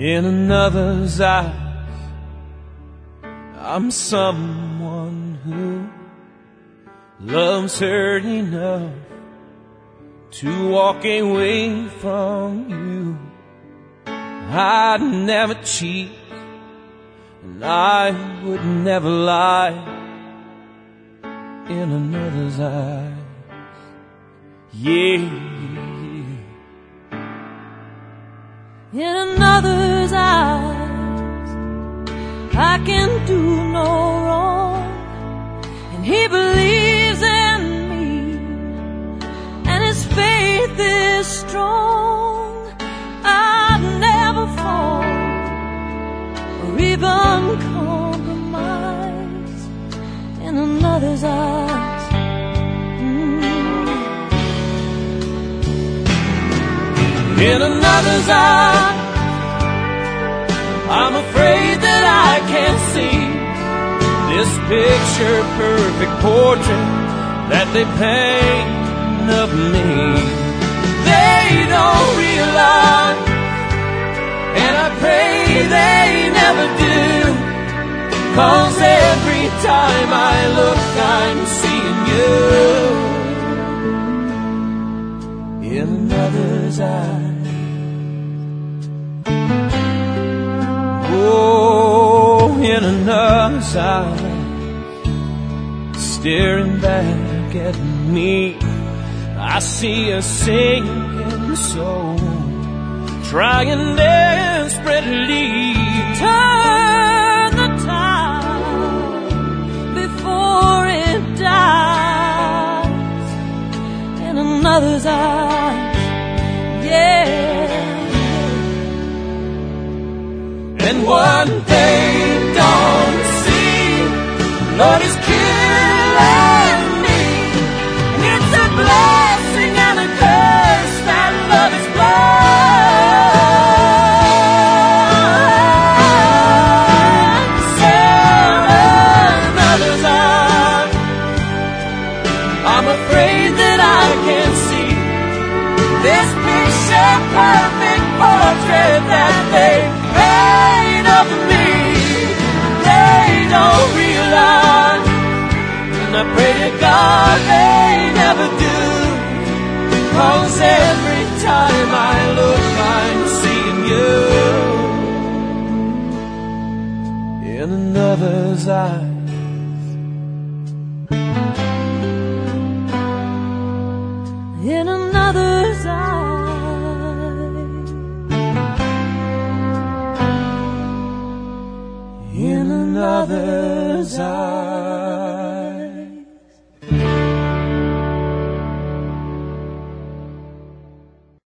In another's eyes, I'm someone who loves her enough to walk away from you. I'd never cheat, and I would never lie in another's eyes. Yeah. Can do no wrong, and he believes in me, and his faith is strong. I'd never fall or even compromise in another's eyes. Mm. in another's eye. I'm afraid picture perfect portrait that they paint of me. They don't realize, and I pray they never do. Cause every time I look, I'm seeing you in another's eyes. Oh, in another's eyes, staring back at me, I see a sinking soul, trying desperately. to turn the tide before it dies in another's eyes. Yeah. And one they don't see, Lord is killing afraid that I can't see this picture perfect portrait that they paint of me. They don't realize, and I pray to God they never do. Cause every time I look, I'm seeing you in another's eyes. Eyes.